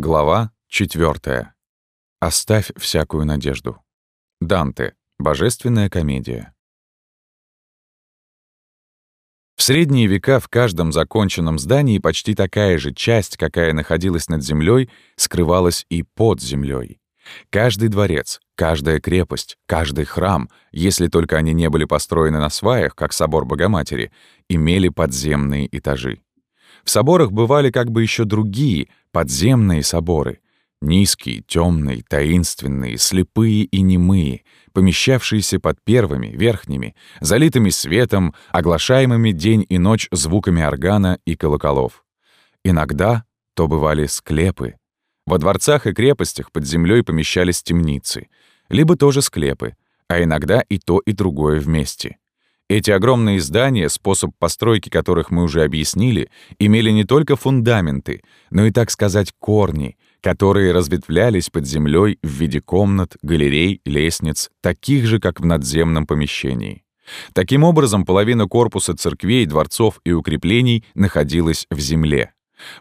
Глава 4. Оставь всякую надежду. Данте. Божественная комедия. В средние века в каждом законченном здании почти такая же часть, какая находилась над землей, скрывалась и под землей. Каждый дворец, каждая крепость, каждый храм, если только они не были построены на сваях, как собор Богоматери, имели подземные этажи. В соборах бывали как бы еще другие, подземные соборы. Низкие, темные, таинственные, слепые и немые, помещавшиеся под первыми, верхними, залитыми светом, оглашаемыми день и ночь звуками органа и колоколов. Иногда то бывали склепы. Во дворцах и крепостях под землей помещались темницы, либо тоже склепы, а иногда и то, и другое вместе. Эти огромные здания, способ постройки которых мы уже объяснили, имели не только фундаменты, но и, так сказать, корни, которые разветвлялись под землей в виде комнат, галерей, лестниц, таких же, как в надземном помещении. Таким образом, половина корпуса церквей, дворцов и укреплений находилась в земле.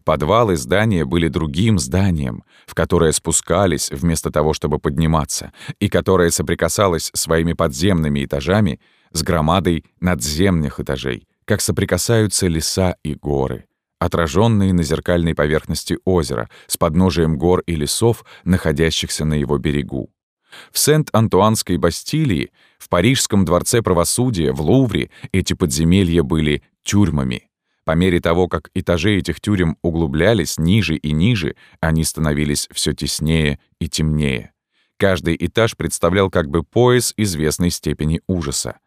Подвалы здания были другим зданием, в которое спускались вместо того, чтобы подниматься, и которое соприкасалось своими подземными этажами с громадой надземных этажей, как соприкасаются леса и горы, отраженные на зеркальной поверхности озера с подножием гор и лесов, находящихся на его берегу. В Сент-Антуанской Бастилии, в Парижском дворце правосудия, в Лувре эти подземелья были тюрьмами. По мере того, как этажи этих тюрем углублялись ниже и ниже, они становились все теснее и темнее. Каждый этаж представлял как бы пояс известной степени ужаса.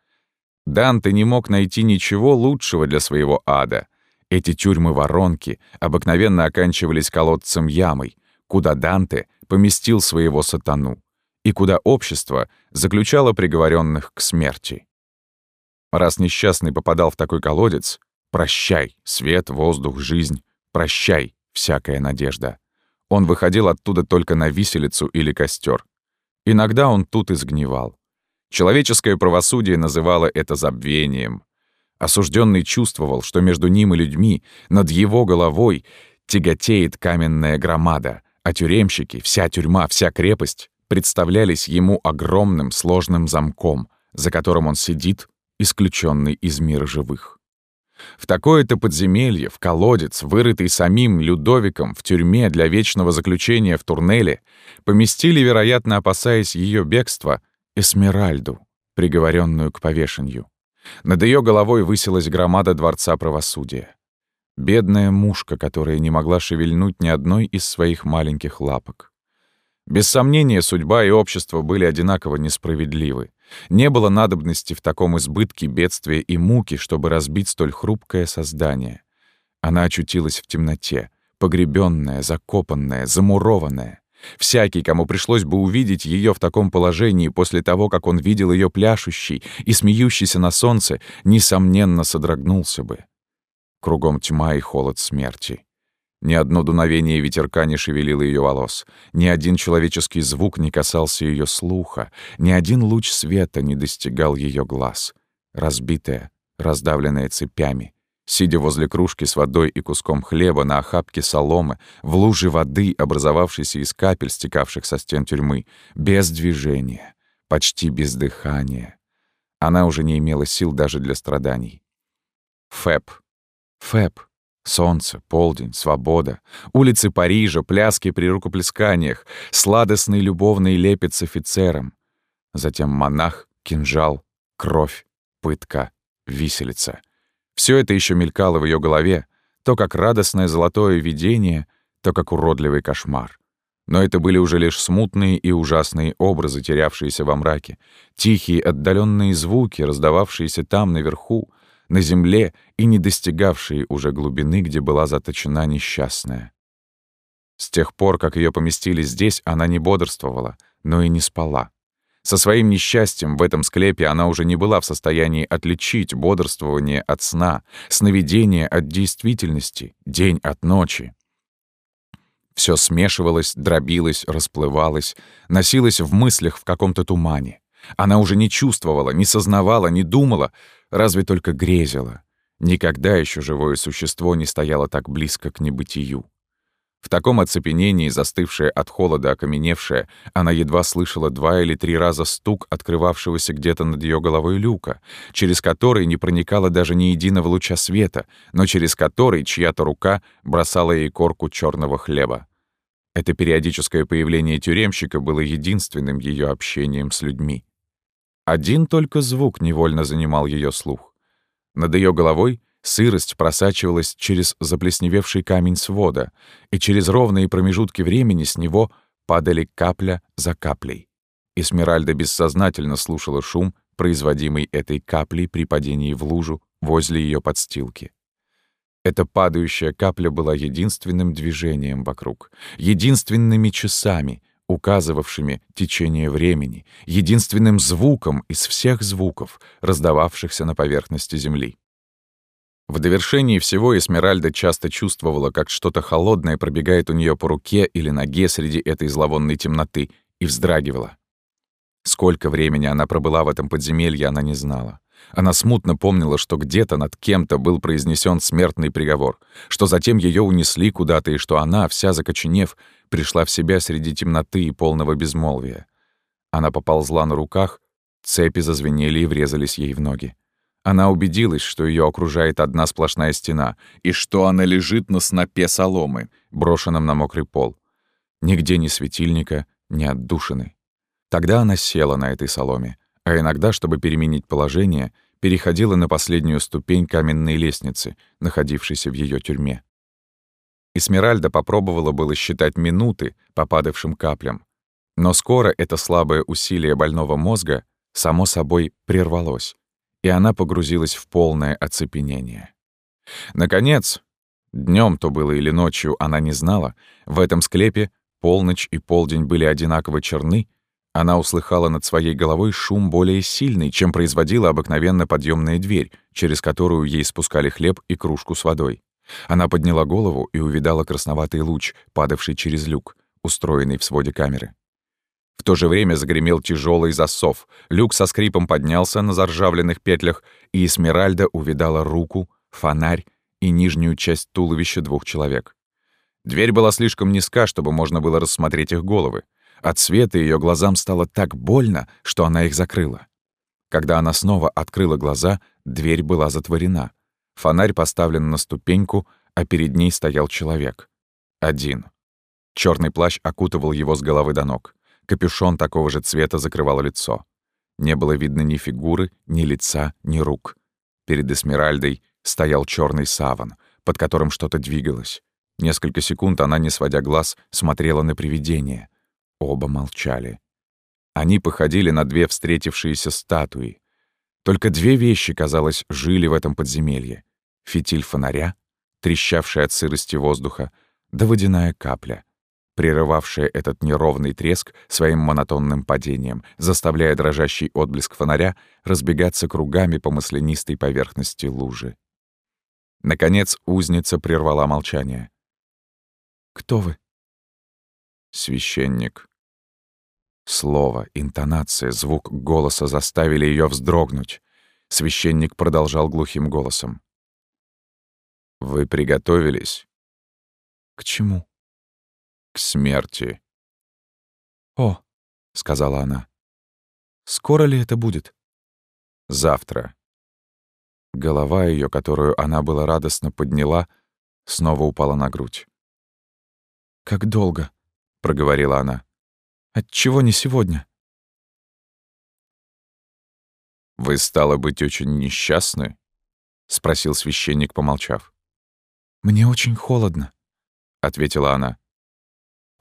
Данте не мог найти ничего лучшего для своего ада. Эти тюрьмы-воронки обыкновенно оканчивались колодцем-ямой, куда Данте поместил своего сатану, и куда общество заключало приговоренных к смерти. Раз несчастный попадал в такой колодец, прощай, свет, воздух, жизнь, прощай, всякая надежда. Он выходил оттуда только на виселицу или костер. Иногда он тут изгнивал. Человеческое правосудие называло это забвением. Осужденный чувствовал, что между ним и людьми, над его головой, тяготеет каменная громада, а тюремщики, вся тюрьма, вся крепость представлялись ему огромным сложным замком, за которым он сидит, исключенный из мира живых. В такое-то подземелье, в колодец, вырытый самим Людовиком в тюрьме для вечного заключения в Турнеле, поместили, вероятно, опасаясь ее бегства, Эсмеральду, приговоренную к повешению. Над ее головой высилась громада Дворца Правосудия. Бедная мушка, которая не могла шевельнуть ни одной из своих маленьких лапок. Без сомнения, судьба и общество были одинаково несправедливы. Не было надобности в таком избытке бедствия и муки, чтобы разбить столь хрупкое создание. Она очутилась в темноте, погребенная, закопанная, замурованная. Всякий, кому пришлось бы увидеть ее в таком положении после того, как он видел ее пляшущей и смеющейся на солнце, несомненно содрогнулся бы. Кругом тьма и холод смерти. Ни одно дуновение ветерка не шевелило ее волос, ни один человеческий звук не касался ее слуха, ни один луч света не достигал ее глаз. Разбитая, раздавленная цепями — Сидя возле кружки с водой и куском хлеба на охапке соломы, в луже воды, образовавшейся из капель, стекавших со стен тюрьмы, без движения, почти без дыхания. Она уже не имела сил даже для страданий. Фэб. Фэб. Солнце, полдень, свобода, улицы Парижа, пляски при рукоплесканиях, сладостный любовный лепет офицером. Затем монах, кинжал, кровь, пытка, виселица — все это еще мелькало в ее голове, то как радостное золотое видение, то как уродливый кошмар. Но это были уже лишь смутные и ужасные образы, терявшиеся во мраке, тихие отдаленные звуки, раздававшиеся там, наверху, на земле и не достигавшие уже глубины, где была заточена несчастная. С тех пор, как ее поместили здесь, она не бодрствовала, но и не спала. Со своим несчастьем в этом склепе она уже не была в состоянии отличить бодрствование от сна, сновидение от действительности, день от ночи. Все смешивалось, дробилось, расплывалось, носилось в мыслях в каком-то тумане. Она уже не чувствовала, не сознавала, не думала, разве только грезила. Никогда еще живое существо не стояло так близко к небытию. В таком оцепенении, застывшая от холода, окаменевшая, она едва слышала два или три раза стук открывавшегося где-то над ее головой люка, через который не проникало даже ни единого луча света, но через который чья-то рука бросала ей корку черного хлеба. Это периодическое появление тюремщика было единственным ее общением с людьми. Один только звук невольно занимал ее слух. Над ее головой Сырость просачивалась через заплесневевший камень свода, и через ровные промежутки времени с него падали капля за каплей. Эсмеральда бессознательно слушала шум, производимый этой каплей при падении в лужу возле ее подстилки. Эта падающая капля была единственным движением вокруг, единственными часами, указывавшими течение времени, единственным звуком из всех звуков, раздававшихся на поверхности Земли. В довершении всего Эсмеральда часто чувствовала, как что-то холодное пробегает у нее по руке или ноге среди этой зловонной темноты, и вздрагивала. Сколько времени она пробыла в этом подземелье, она не знала. Она смутно помнила, что где-то над кем-то был произнесен смертный приговор, что затем ее унесли куда-то и что она, вся закоченев, пришла в себя среди темноты и полного безмолвия. Она поползла на руках, цепи зазвенели и врезались ей в ноги. Она убедилась, что ее окружает одна сплошная стена, и что она лежит на снопе соломы, брошенном на мокрый пол. Нигде ни светильника, ни отдушины. Тогда она села на этой соломе, а иногда, чтобы переменить положение, переходила на последнюю ступень каменной лестницы, находившейся в ее тюрьме. Эсмеральда попробовала было считать минуты по падавшим каплям, но скоро это слабое усилие больного мозга само собой прервалось, и она погрузилась в полное оцепенение. Наконец, днем то было или ночью, она не знала, в этом склепе полночь и полдень были одинаково черны, она услыхала над своей головой шум более сильный, чем производила обыкновенно подъемная дверь, через которую ей спускали хлеб и кружку с водой. Она подняла голову и увидала красноватый луч, падавший через люк, устроенный в своде камеры. В то же время загремел тяжелый засов. Люк со скрипом поднялся на заржавленных петлях, и Эсмеральда увидала руку, фонарь и нижнюю часть туловища двух человек. Дверь была слишком низка, чтобы можно было рассмотреть их головы. От света ее глазам стало так больно, что она их закрыла. Когда она снова открыла глаза, дверь была затворена. Фонарь поставлен на ступеньку, а перед ней стоял человек. Один. Черный плащ окутывал его с головы до ног. Капюшон такого же цвета закрывал лицо. Не было видно ни фигуры, ни лица, ни рук. Перед Эсмеральдой стоял черный саван, под которым что-то двигалось. Несколько секунд она, не сводя глаз, смотрела на привидение. Оба молчали. Они походили на две встретившиеся статуи. Только две вещи, казалось, жили в этом подземелье. Фитиль фонаря, трещавший от сырости воздуха, да водяная капля, прерывавшая этот неровный треск своим монотонным падением, заставляя дрожащий отблеск фонаря разбегаться кругами по маслянистой поверхности лужи. Наконец узница прервала молчание. «Кто вы?» «Священник». Слово, интонация, звук голоса заставили ее вздрогнуть. Священник продолжал глухим голосом. «Вы приготовились?» «К чему?» К смерти. «О», — сказала она, — «скоро ли это будет?» «Завтра». Голова ее, которую она была радостно подняла, снова упала на грудь. «Как долго?» — проговорила она. «Отчего не сегодня?» «Вы, стало быть, очень несчастны?» — спросил священник, помолчав. «Мне очень холодно», — ответила она.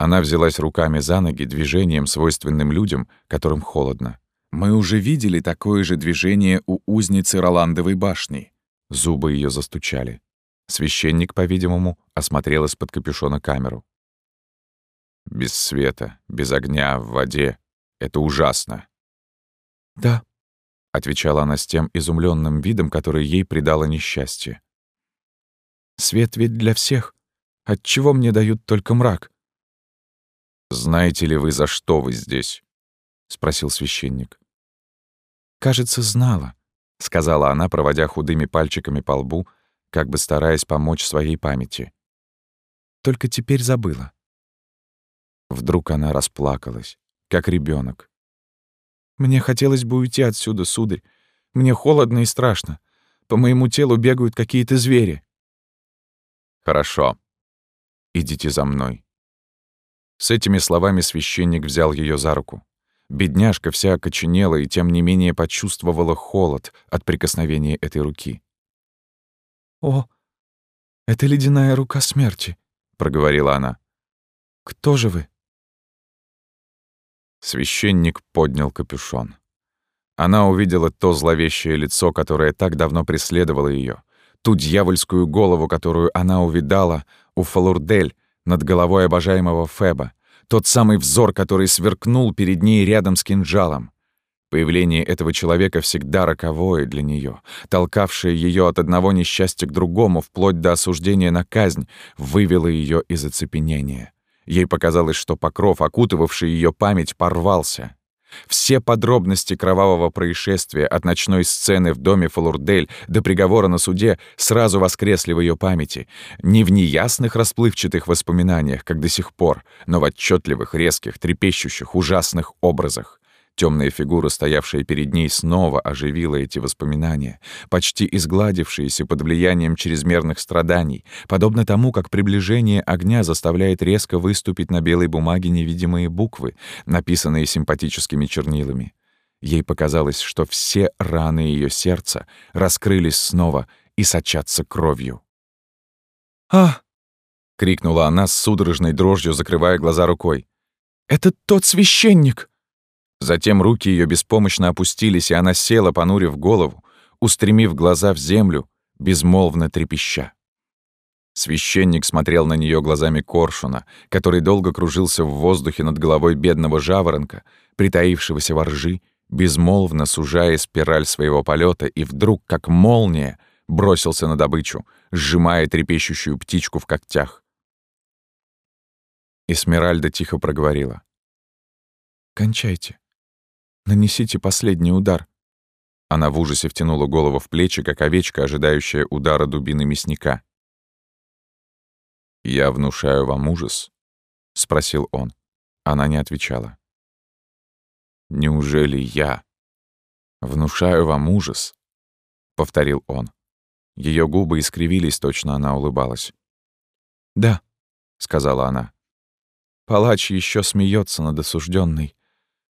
Она взялась руками за ноги движением, свойственным людям, которым холодно. Мы уже видели такое же движение у узницы Роландовой башни. Зубы ее застучали. Священник, по-видимому, осмотрел из-под капюшона камеру. «Без света, без огня, в воде. Это ужасно». «Да», — отвечала она с тем изумленным видом, который ей придало несчастье. «Свет ведь для всех. Отчего мне дают только мрак?» «Знаете ли вы, за что вы здесь?» — спросил священник. «Кажется, знала», — сказала она, проводя худыми пальчиками по лбу, как бы стараясь помочь своей памяти. Только теперь забыла». Вдруг она расплакалась, как ребенок. «Мне хотелось бы уйти отсюда, сударь. Мне холодно и страшно. По моему телу бегают какие-то звери». «Хорошо. Идите за мной». С этими словами священник взял ее за руку. Бедняжка вся окоченела и тем не менее почувствовала холод от прикосновения этой руки. «О, это ледяная рука смерти», — проговорила она. «Кто же вы?» Священник поднял капюшон. Она увидела то зловещее лицо, которое так давно преследовало ее, ту дьявольскую голову, которую она увидала у Фалурдель над головой обожаемого Феба, тот самый взор, который сверкнул перед ней рядом с кинжалом. Появление этого человека всегда роковое для нее, толкавшее ее от одного несчастья к другому, вплоть до осуждения на казнь, вывело ее из оцепенения. Ей показалось, что покров, окутывавший ее память, порвался. Все подробности кровавого происшествия от ночной сцены в доме Фалурдель до приговора на суде сразу воскресли в ее памяти, не в неясных расплывчатых воспоминаниях, как до сих пор, но в отчетливых, резких, трепещущих, ужасных образах. Темная фигура, стоявшая перед ней, снова оживила эти воспоминания, почти изгладившиеся под влиянием чрезмерных страданий, подобно тому, как приближение огня заставляет резко выступить на белой бумаге невидимые буквы, написанные симпатическими чернилами. Ей показалось, что все раны ее сердца раскрылись снова и сочатся кровью. «А!» — крикнула она с судорожной дрожью, закрывая глаза рукой. «Это тот священник!» Затем руки ее беспомощно опустились, и она села, понурив голову, устремив глаза в землю, безмолвно трепеща. Священник смотрел на нее глазами коршуна, который долго кружился в воздухе над головой бедного жаворонка, притаившегося во ржи, безмолвно сужая спираль своего полета, и вдруг, как молния, бросился на добычу, сжимая трепещущую птичку в когтях. Эсмеральда тихо проговорила. «Кончайте. Нанесите последний удар». Она в ужасе втянула голову в плечи, как овечка, ожидающая удара дубины мясника. «Я внушаю вам ужас?» — спросил он. Она не отвечала. «Неужели я внушаю вам ужас?» — повторил он. Ее губы искривились, точно она улыбалась. «Да», — сказала она. «Палач еще смеется над осужденной.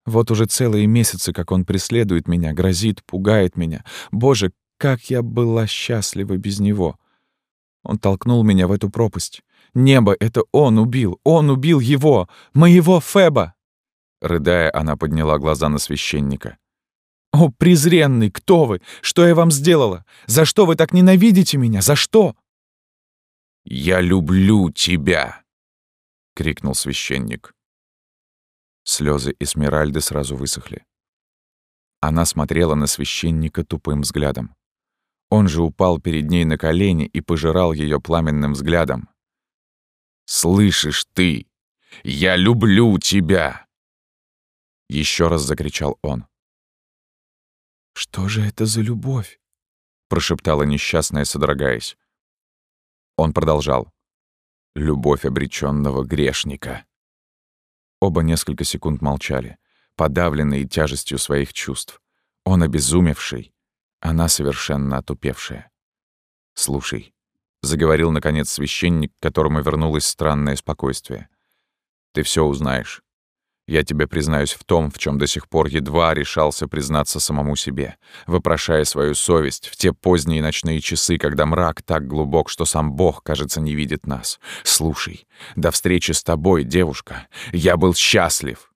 Вот уже целые месяцы, как он преследует меня, грозит, пугает меня. Боже, как я была счастлива без него. Он толкнул меня в эту пропасть. Небо — это он убил, он убил его, моего Феба!» Рыдая, она подняла глаза на священника. «О, презренный, кто вы? Что я вам сделала? За что вы так ненавидите меня? За что?» «Я люблю тебя!» — крикнул священник. Слезы Эсмеральды сразу высохли. Она смотрела на священника тупым взглядом. Он же упал перед ней на колени и пожирал ее пламенным взглядом. «Слышишь ты? Я люблю тебя!» Еще раз закричал он. «Что же это за любовь?» прошептала несчастная, содрогаясь. Он продолжал. «Любовь обреченного грешника». Оба несколько секунд молчали, подавленные тяжестью своих чувств. Он обезумевший, она совершенно отупевшая. «Слушай», — заговорил, наконец, священник, к которому вернулось странное спокойствие. «Ты все узнаешь. Я тебе признаюсь в том, в чем до сих пор едва решался признаться самому себе, вопрошая свою совесть в те поздние ночные часы, когда мрак так глубок, что сам Бог, кажется, не видит нас. Слушай, до встречи с тобой, девушка, я был счастлив.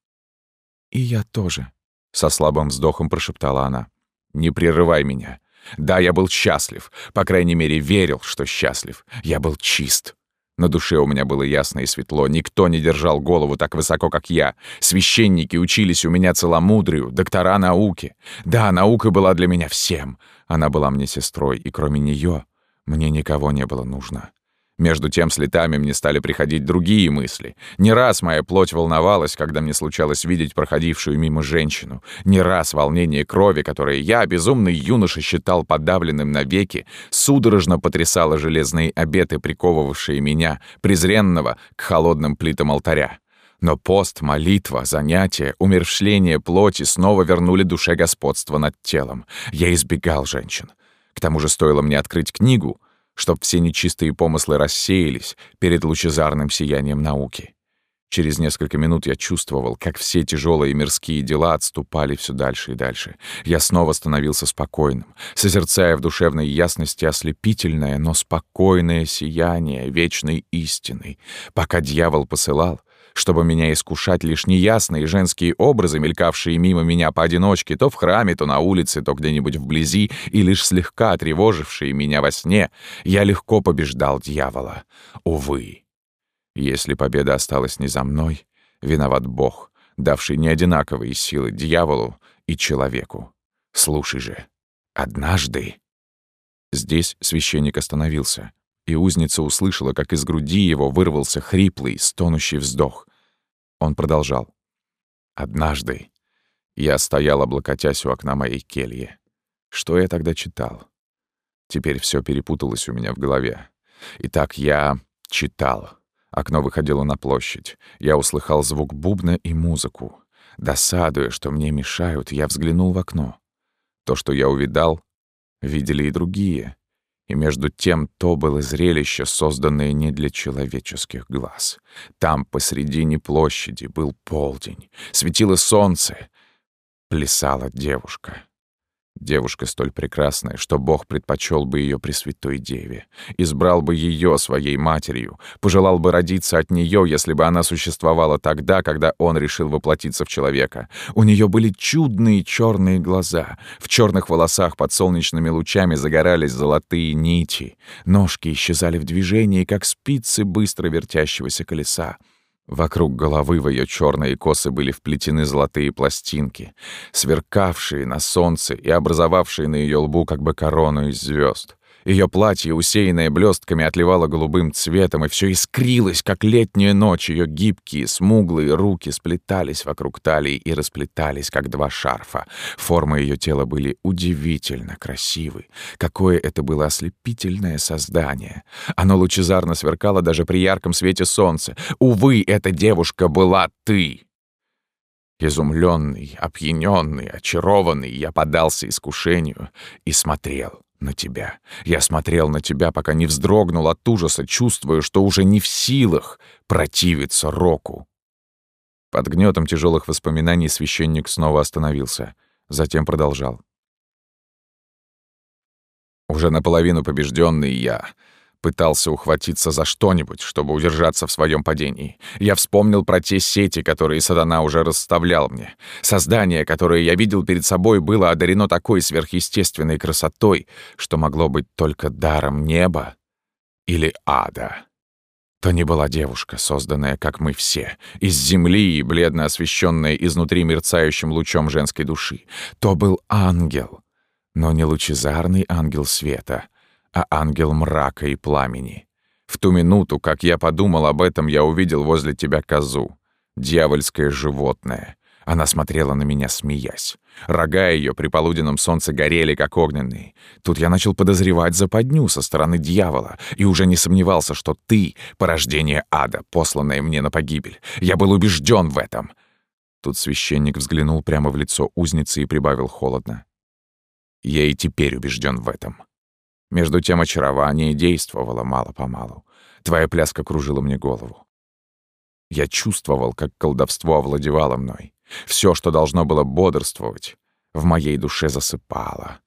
И я тоже, — со слабым вздохом прошептала она. Не прерывай меня. Да, я был счастлив, по крайней мере, верил, что счастлив. Я был чист. На душе у меня было ясно и светло. Никто не держал голову так высоко, как я. Священники учились у меня целомудрию, доктора науки. Да, наука была для меня всем. Она была мне сестрой, и кроме нее мне никого не было нужно. Между тем с летами мне стали приходить другие мысли. Не раз моя плоть волновалась, когда мне случалось видеть проходившую мимо женщину. Не раз волнение крови, которое я, безумный юноша, считал подавленным навеки, судорожно потрясало железные обеты, приковывавшие меня, презренного, к холодным плитам алтаря. Но пост, молитва, занятия, умерщвление плоти снова вернули душе господство над телом. Я избегал женщин. К тому же стоило мне открыть книгу, чтоб все нечистые помыслы рассеялись перед лучезарным сиянием науки. Через несколько минут я чувствовал, как все тяжелые мирские дела отступали все дальше и дальше. Я снова становился спокойным, созерцая в душевной ясности ослепительное, но спокойное сияние вечной истины, пока дьявол посылал, чтобы меня искушать лишь неясные женские образы, мелькавшие мимо меня поодиночке, то в храме, то на улице, то где-нибудь вблизи, и лишь слегка тревожившие меня во сне, я легко побеждал дьявола. Увы, если победа осталась не за мной, виноват Бог, давший неодинаковые силы дьяволу и человеку. Слушай же, однажды... Здесь священник остановился, и узница услышала, как из груди его вырвался хриплый, стонущий вздох. Он продолжал. «Однажды я стоял, облокотясь у окна моей кельи. Что я тогда читал? Теперь все перепуталось у меня в голове. Итак, я читал. Окно выходило на площадь. Я услыхал звук бубна и музыку. Досадуя, что мне мешают, я взглянул в окно. То, что я увидал, видели и другие. И между тем то было зрелище, созданное не для человеческих глаз. Там, посредине площади, был полдень, светило солнце, плясала девушка. Девушка столь прекрасная, что Бог предпочел бы ее Пресвятой Деве, избрал бы ее своей матерью, пожелал бы родиться от нее, если бы она существовала тогда, когда он решил воплотиться в человека. У нее были чудные черные глаза, в черных волосах под солнечными лучами загорались золотые нити, ножки исчезали в движении, как спицы быстро вертящегося колеса. Вокруг головы в ее черные косы были вплетены золотые пластинки, сверкавшие на солнце и образовавшие на ее лбу как бы корону из звезд. Ее платье, усеянное блестками, отливало голубым цветом, и все искрилось, как летняя ночь. Ее гибкие, смуглые руки сплетались вокруг талии и расплетались, как два шарфа. Формы ее тела были удивительно красивы. Какое это было ослепительное создание. Оно лучезарно сверкало даже при ярком свете солнца. Увы, эта девушка была ты! Изумленный, опьяненный, очарованный, я подался искушению и смотрел на тебя. Я смотрел на тебя, пока не вздрогнул от ужаса, чувствуя, что уже не в силах противиться Року. Под гнетом тяжелых воспоминаний священник снова остановился, затем продолжал. Уже наполовину побежденный я пытался ухватиться за что-нибудь, чтобы удержаться в своем падении. Я вспомнил про те сети, которые сатана уже расставлял мне. Создание, которое я видел перед собой, было одарено такой сверхъестественной красотой, что могло быть только даром неба или ада. То не была девушка, созданная, как мы все, из земли и бледно освещенная изнутри мерцающим лучом женской души. То был ангел, но не лучезарный ангел света — а ангел мрака и пламени. В ту минуту, как я подумал об этом, я увидел возле тебя козу, дьявольское животное. Она смотрела на меня, смеясь. Рога ее при полуденном солнце горели, как огненные. Тут я начал подозревать западню со стороны дьявола и уже не сомневался, что ты — порождение ада, посланное мне на погибель. Я был убежден в этом. Тут священник взглянул прямо в лицо узницы и прибавил холодно. Я и теперь убежден в этом. Между тем очарование действовало мало-помалу. Твоя пляска кружила мне голову. Я чувствовал, как колдовство овладевало мной. Все, что должно было бодрствовать, в моей душе засыпало.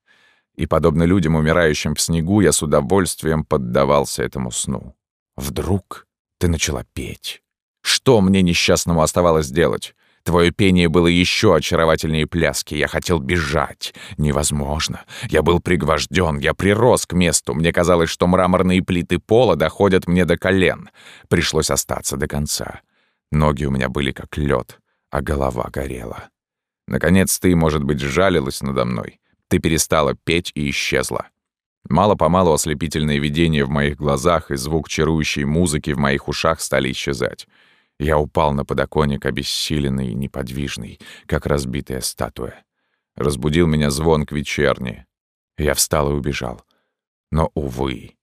И, подобно людям, умирающим в снегу, я с удовольствием поддавался этому сну. Вдруг ты начала петь. Что мне несчастному оставалось делать? Твое пение было еще очаровательнее пляски. Я хотел бежать. Невозможно. Я был пригвожден, я прирос к месту. Мне казалось, что мраморные плиты пола доходят мне до колен. Пришлось остаться до конца. Ноги у меня были как лед, а голова горела. Наконец ты, может быть, жалилась надо мной. Ты перестала петь и исчезла. Мало-помалу ослепительные видения в моих глазах и звук чарующей музыки в моих ушах стали исчезать. Я упал на подоконник, обессиленный и неподвижный, как разбитая статуя. Разбудил меня звон к вечерне. Я встал и убежал. Но, увы,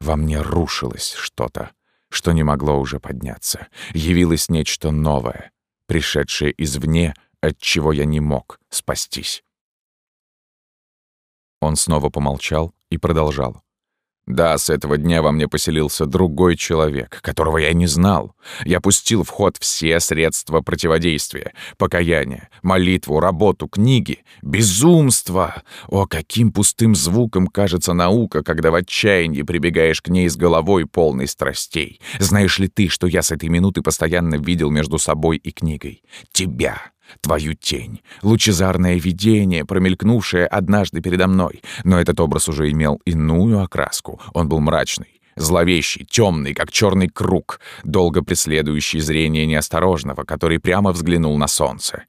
во мне рушилось что-то, что не могло уже подняться. Явилось нечто новое, пришедшее извне, от чего я не мог спастись. Он снова помолчал и продолжал. Да, с этого дня во мне поселился другой человек, которого я не знал. Я пустил в ход все средства противодействия. Покаяние, молитву, работу, книги. Безумство! О, каким пустым звуком кажется наука, когда в отчаянии прибегаешь к ней с головой полной страстей. Знаешь ли ты, что я с этой минуты постоянно видел между собой и книгой? Тебя! Твою тень, лучезарное видение, промелькнувшее однажды передо мной. Но этот образ уже имел иную окраску. Он был мрачный, зловещий, темный, как черный круг, долго преследующий зрение неосторожного, который прямо взглянул на солнце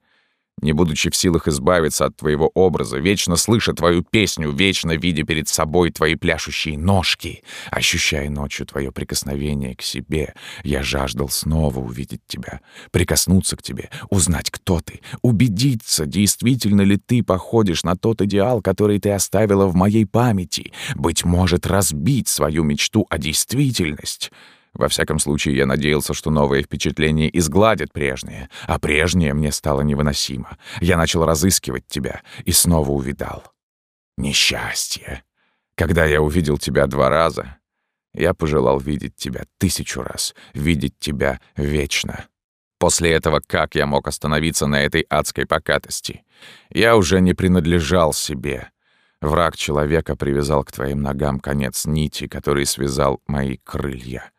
не будучи в силах избавиться от твоего образа, вечно слыша твою песню, вечно видя перед собой твои пляшущие ножки, ощущая ночью твое прикосновение к себе, я жаждал снова увидеть тебя, прикоснуться к тебе, узнать, кто ты, убедиться, действительно ли ты походишь на тот идеал, который ты оставила в моей памяти, быть может, разбить свою мечту о действительность». Во всяком случае, я надеялся, что новые впечатления изгладят прежние, а прежнее мне стало невыносимо. Я начал разыскивать тебя и снова увидал. Несчастье. Когда я увидел тебя два раза, я пожелал видеть тебя тысячу раз, видеть тебя вечно. После этого как я мог остановиться на этой адской покатости? Я уже не принадлежал себе. Враг человека привязал к твоим ногам конец нити, который связал мои крылья.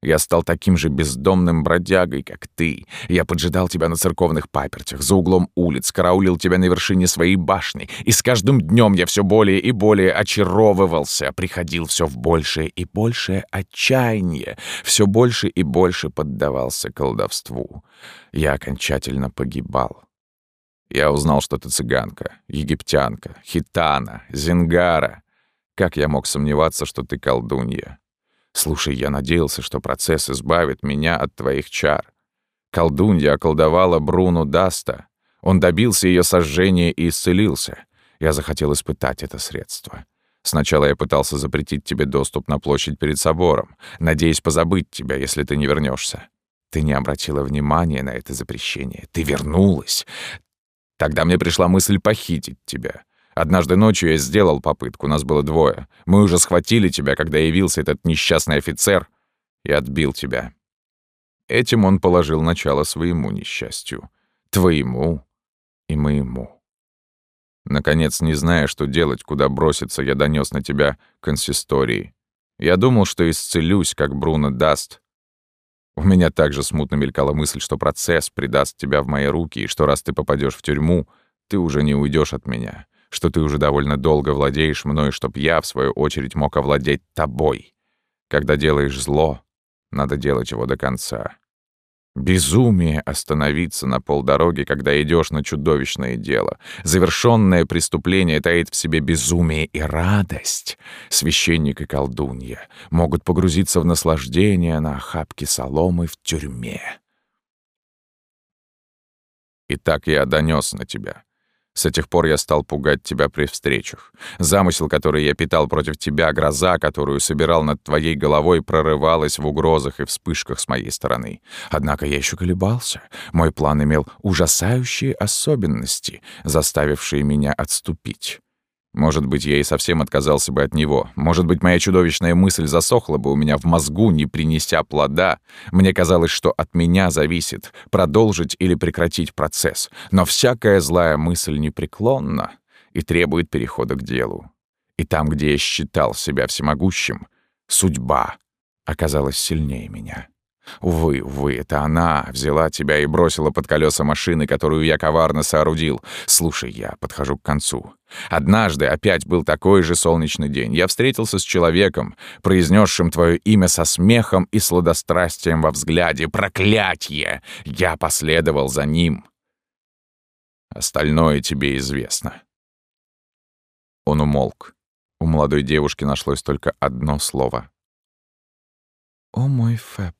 Я стал таким же бездомным бродягой, как ты. Я поджидал тебя на церковных папертях, за углом улиц, караулил тебя на вершине своей башни, и с каждым днем я все более и более очаровывался, приходил все в большее и большее отчаяние, все больше и больше поддавался колдовству. Я окончательно погибал. Я узнал, что ты цыганка, египтянка, хитана, зингара. Как я мог сомневаться, что ты колдунья? Слушай, я надеялся, что процесс избавит меня от твоих чар. Колдунья околдовала Бруно д'Аста. Он добился ее сожжения и исцелился. Я захотел испытать это средство. Сначала я пытался запретить тебе доступ на площадь перед собором, надеясь позабыть тебя, если ты не вернешься. Ты не обратила внимания на это запрещение. Ты вернулась. Тогда мне пришла мысль похитить тебя. Однажды ночью я сделал попытку, нас было двое. Мы уже схватили тебя, когда явился этот несчастный офицер, и отбил тебя. Этим он положил начало своему несчастью. Твоему и моему. Наконец, не зная, что делать, куда броситься, я донес на тебя консистории. Я думал, что исцелюсь, как Бруно даст. У меня также смутно мелькала мысль, что процесс придаст тебя в мои руки, и что раз ты попадешь в тюрьму, ты уже не уйдешь от меня что ты уже довольно долго владеешь мной, чтоб я, в свою очередь, мог овладеть тобой. Когда делаешь зло, надо делать его до конца. Безумие остановиться на полдороги, когда идешь на чудовищное дело. Завершенное преступление таит в себе безумие и радость. Священник и колдунья могут погрузиться в наслаждение на охапке соломы в тюрьме. Итак, я донес на тебя. С тех пор я стал пугать тебя при встречах. Замысел, который я питал против тебя, гроза, которую собирал над твоей головой, прорывалась в угрозах и вспышках с моей стороны. Однако я еще колебался. Мой план имел ужасающие особенности, заставившие меня отступить. Может быть, я и совсем отказался бы от него. Может быть, моя чудовищная мысль засохла бы у меня в мозгу, не принеся плода. Мне казалось, что от меня зависит, продолжить или прекратить процесс. Но всякая злая мысль непреклонна и требует перехода к делу. И там, где я считал себя всемогущим, судьба оказалась сильнее меня. Увы, увы, это она взяла тебя и бросила под колеса машины, которую я коварно соорудил. Слушай, я подхожу к концу. Однажды опять был такой же солнечный день. Я встретился с человеком, произнесшим твое имя со смехом и сладострастием во взгляде. Проклятье! Я последовал за ним. Остальное тебе известно. Он умолк. У молодой девушки нашлось только одно слово. «О мой Фэб».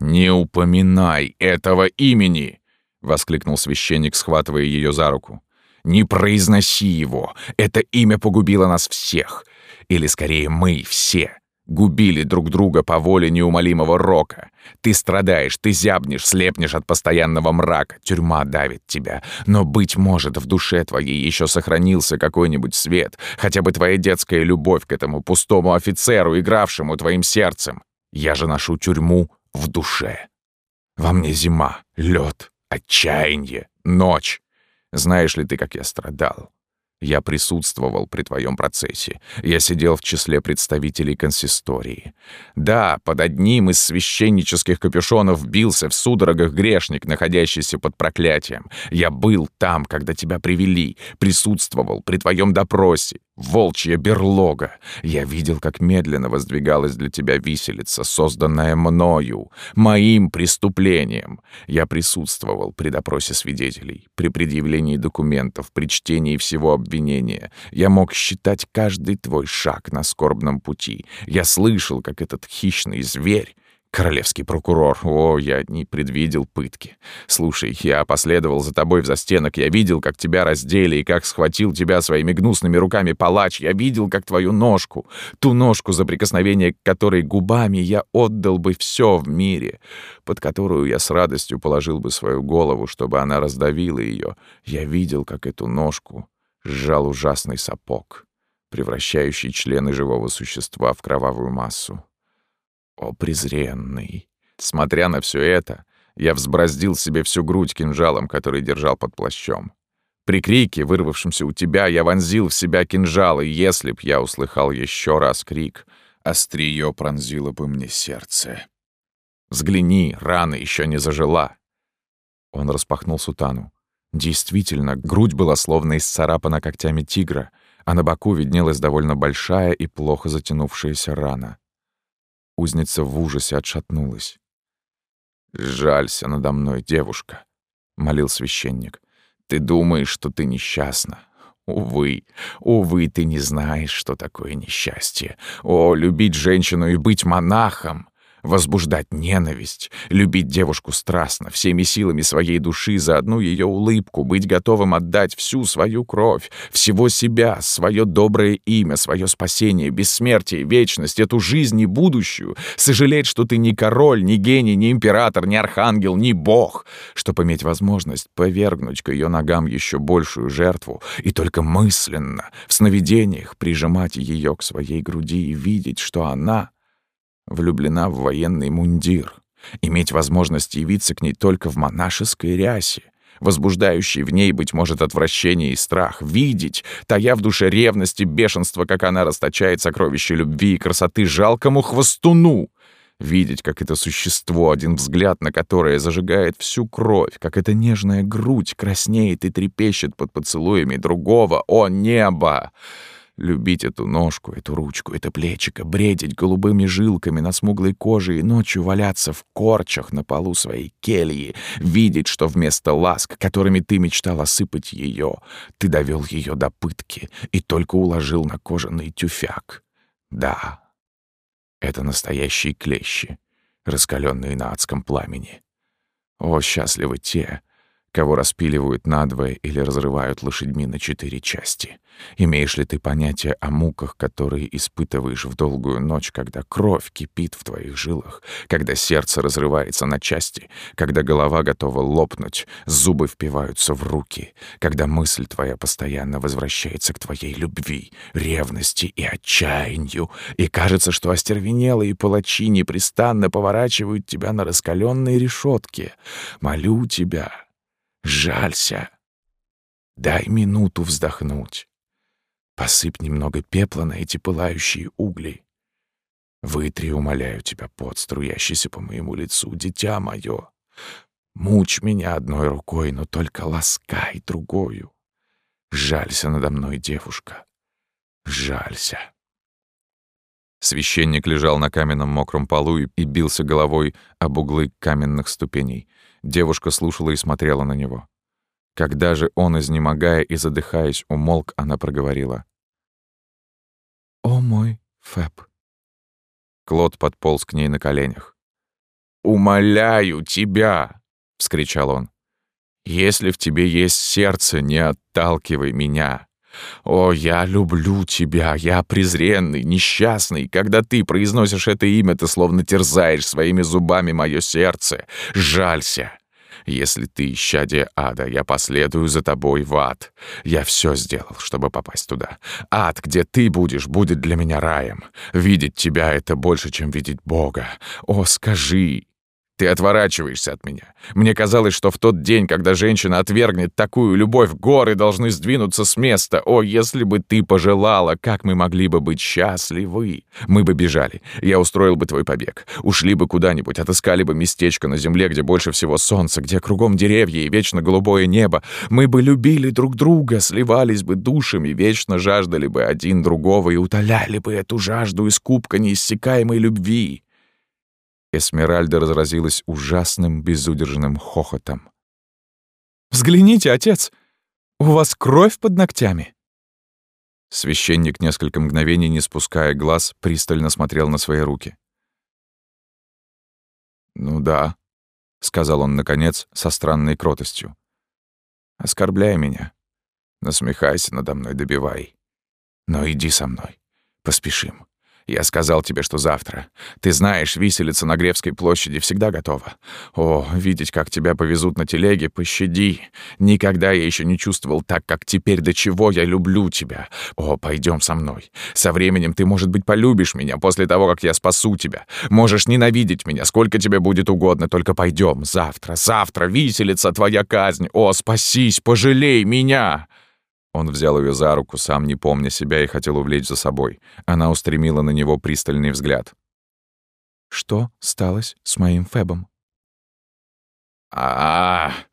«Не упоминай этого имени!» — воскликнул священник, схватывая ее за руку. «Не произноси его! Это имя погубило нас всех! Или, скорее, мы все!» губили друг друга по воле неумолимого рока. Ты страдаешь, ты зябнешь, слепнешь от постоянного мрака, тюрьма давит тебя. Но, быть может, в душе твоей еще сохранился какой-нибудь свет, хотя бы твоя детская любовь к этому пустому офицеру, игравшему твоим сердцем. Я же ношу тюрьму в душе. Во мне зима, лед, отчаяние, ночь. Знаешь ли ты, как я страдал? Я присутствовал при твоем процессе. Я сидел в числе представителей консистории. Да, под одним из священнических капюшонов бился в судорогах грешник, находящийся под проклятием. Я был там, когда тебя привели, присутствовал при твоем допросе. Волчья берлога. Я видел, как медленно воздвигалась для тебя виселица, созданная мною, моим преступлением. Я присутствовал при допросе свидетелей, при предъявлении документов, при чтении всего обвинения. Я мог считать каждый твой шаг на скорбном пути. Я слышал, как этот хищный зверь Королевский прокурор. О, я не предвидел пытки. Слушай, я последовал за тобой в застенок. Я видел, как тебя раздели и как схватил тебя своими гнусными руками палач. Я видел, как твою ножку, ту ножку, за прикосновение к которой губами я отдал бы все в мире, под которую я с радостью положил бы свою голову, чтобы она раздавила ее. Я видел, как эту ножку сжал ужасный сапог, превращающий члены живого существа в кровавую массу. О, презренный! Смотря на все это, я взбраздил себе всю грудь кинжалом, который держал под плащом. При крике, вырвавшемся у тебя, я вонзил в себя кинжал, и если б я услыхал еще раз крик, острие пронзило бы мне сердце. Взгляни, рана еще не зажила. Он распахнул сутану. Действительно, грудь была словно исцарапана когтями тигра, а на боку виднелась довольно большая и плохо затянувшаяся рана. Узница в ужасе отшатнулась. «Жалься надо мной, девушка», — молил священник. «Ты думаешь, что ты несчастна. Увы, увы, ты не знаешь, что такое несчастье. О, любить женщину и быть монахом! Возбуждать ненависть, любить девушку страстно, всеми силами своей души за одну ее улыбку, быть готовым отдать всю свою кровь, всего себя, свое доброе имя, свое спасение, бессмертие, вечность, эту жизнь и будущую, сожалеть, что ты не король, не гений, не император, не архангел, не бог, чтобы иметь возможность повергнуть к ее ногам еще большую жертву и только мысленно, в сновидениях прижимать ее к своей груди и видеть, что она — влюблена в военный мундир, иметь возможность явиться к ней только в монашеской рясе, возбуждающий в ней, быть может, отвращение и страх, видеть, тая в душе ревности, бешенство, как она расточает сокровища любви и красоты жалкому хвостуну, видеть, как это существо, один взгляд на которое зажигает всю кровь, как эта нежная грудь краснеет и трепещет под поцелуями другого, о небо! Любить эту ножку, эту ручку, это плечико, бредить голубыми жилками на смуглой коже и ночью валяться в корчах на полу своей кельи, видеть, что вместо ласк, которыми ты мечтал осыпать ее, ты довел ее до пытки и только уложил на кожаный тюфяк. Да, это настоящие клещи, раскаленные на адском пламени. О, счастливы те, кого распиливают надвое или разрывают лошадьми на четыре части. Имеешь ли ты понятие о муках, которые испытываешь в долгую ночь, когда кровь кипит в твоих жилах, когда сердце разрывается на части, когда голова готова лопнуть, зубы впиваются в руки, когда мысль твоя постоянно возвращается к твоей любви, ревности и отчаянию, и кажется, что остервенелые палачи непрестанно поворачивают тебя на раскаленные решетки. Молю тебя, жалься. Дай минуту вздохнуть. Посыпь немного пепла на эти пылающие угли. Вытри, умоляю тебя, пот, струящийся по моему лицу, дитя мое. Мучь меня одной рукой, но только ласкай другою. Жалься надо мной, девушка. Жалься. Священник лежал на каменном мокром полу и бился головой об углы каменных ступеней. Девушка слушала и смотрела на него. Когда же он, изнемогая и задыхаясь, умолк, она проговорила. О мой Фэб. Клод подполз к ней на коленях. «Умоляю тебя!» — вскричал он. «Если в тебе есть сердце, не отталкивай меня. О, я люблю тебя, я презренный, несчастный. Когда ты произносишь это имя, ты словно терзаешь своими зубами мое сердце. Жалься. Если ты исчадие ада, я последую за тобой в ад. Я все сделал, чтобы попасть туда. Ад, где ты будешь, будет для меня раем. Видеть тебя — это больше, чем видеть Бога. О, скажи, ты отворачиваешься от меня. Мне казалось, что в тот день, когда женщина отвергнет такую любовь, горы должны сдвинуться с места. О, если бы ты пожелала, как мы могли бы быть счастливы. Мы бы бежали. Я устроил бы твой побег. Ушли бы куда-нибудь, отыскали бы местечко на земле, где больше всего солнца, где кругом деревья и вечно голубое небо. Мы бы любили друг друга, сливались бы душами, вечно жаждали бы один другого и утоляли бы эту жажду из кубка неиссякаемой любви. Эсмеральда разразилась ужасным безудержным хохотом. «Взгляните, отец! У вас кровь под ногтями!» Священник, несколько мгновений не спуская глаз, пристально смотрел на свои руки. «Ну да», — сказал он, наконец, со странной кротостью. «Оскорбляй меня. Насмехайся надо мной, добивай. Но иди со мной. Поспешим. Я сказал тебе, что завтра. Ты знаешь, виселица на Гревской площади всегда готова. О, видеть, как тебя повезут на телеге, пощади. Никогда я еще не чувствовал так, как теперь, до чего я люблю тебя. О, пойдем со мной. Со временем ты, может быть, полюбишь меня после того, как я спасу тебя. Можешь ненавидеть меня, сколько тебе будет угодно, только пойдем завтра, завтра, виселица твоя казнь. О, спасись, пожалей меня!» Он взял ее за руку, сам не помня себя, и хотел увлечь за собой. Она устремила на него пристальный взгляд. «Что сталось с моим Фебом?» а, -а, -а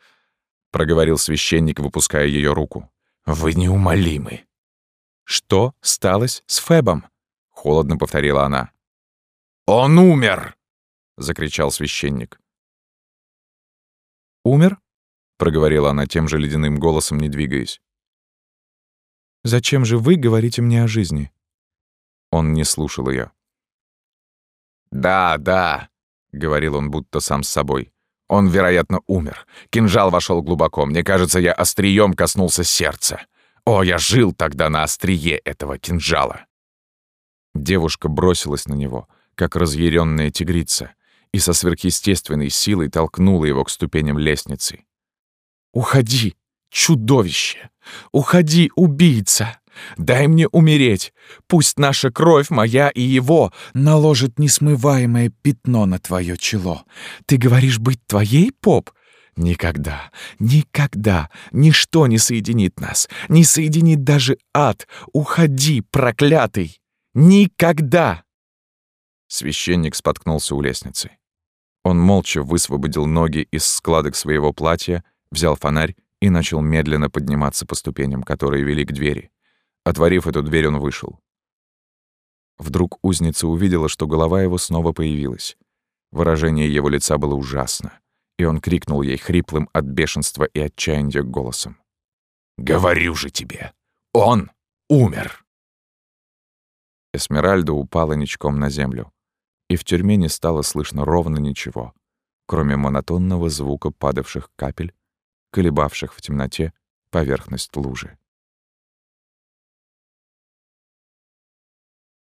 проговорил священник, выпуская ее руку. «Вы неумолимы». «Что сталось с Фебом?» — холодно повторила она. «Он умер!» — закричал священник. «Умер?» — проговорила она тем же ледяным голосом, не двигаясь. Зачем же вы говорите мне о жизни?» Он не слушал ее. «Да, да», — говорил он будто сам с собой. «Он, вероятно, умер. Кинжал вошел глубоко. Мне кажется, я острием коснулся сердца. О, я жил тогда на острие этого кинжала». Девушка бросилась на него, как разъяренная тигрица, и со сверхъестественной силой толкнула его к ступеням лестницы. «Уходи!» Чудовище! Уходи, убийца! Дай мне умереть! Пусть наша кровь, моя и его, наложит несмываемое пятно на твое чело. Ты говоришь быть твоей, поп? Никогда, никогда ничто не соединит нас, не соединит даже ад. Уходи, проклятый! Никогда!» Священник споткнулся у лестницы. Он молча высвободил ноги из складок своего платья, взял фонарь и начал медленно подниматься по ступеням, которые вели к двери. Отворив эту дверь, он вышел. Вдруг узница увидела, что голова его снова появилась. Выражение его лица было ужасно, и он крикнул ей хриплым от бешенства и отчаяния голосом. «Говорю же тебе, он умер!» Эсмеральда упала ничком на землю, и в тюрьме не стало слышно ровно ничего, кроме монотонного звука падавших капель колебавших в темноте поверхность лужи.